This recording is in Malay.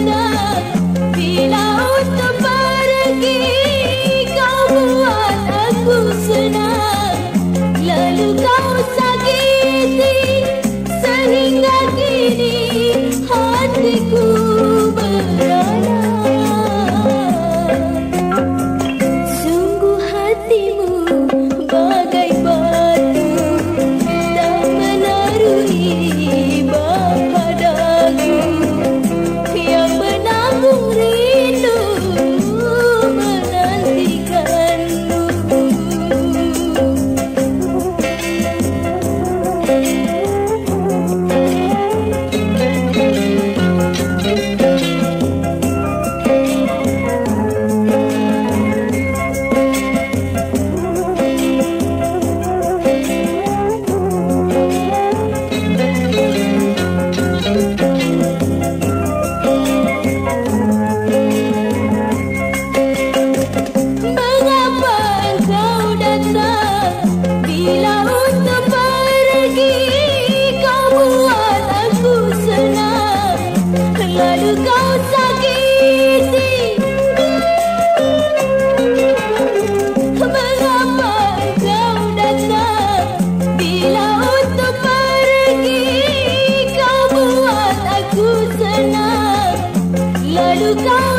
enough Kau sakiti, berapa kau dendam bila untuk pergi, kau buat aku senang, lalu tak